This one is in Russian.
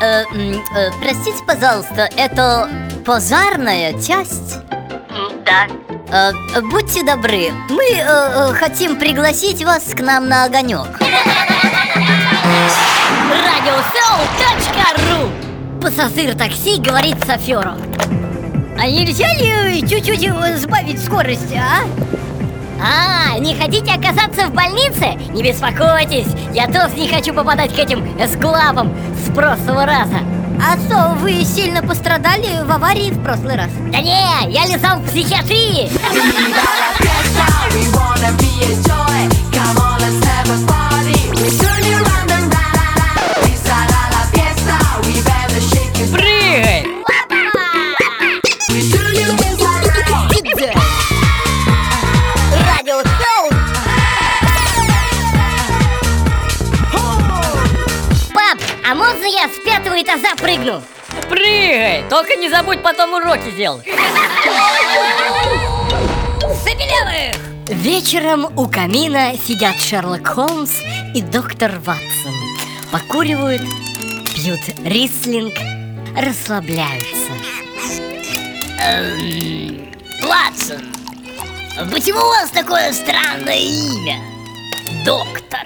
м, э, простите, пожалуйста, это пожарная часть? Да. Э, будьте добры, мы э, э, хотим пригласить вас к нам на огонек. Радиосоу.ру Пассажир такси говорит шоферу А нельзя ли чуть-чуть э, сбавить скорость, а? А, не хотите оказаться в больнице? Не беспокойтесь, я тоже не хочу попадать к этим эсклабам с прошлого раза А что, вы сильно пострадали в аварии в прошлый раз? Да не, я лежал в психиатрии а можно я с пятого этажа прыгну? Прыгай! Только не забудь потом уроки делать. Забелевых! Вечером у камина сидят Шерлок Холмс и доктор Ватсон. Покуривают, пьют рислинг, расслабляются. Эм, Ватсон, почему у вас такое странное имя? Доктор.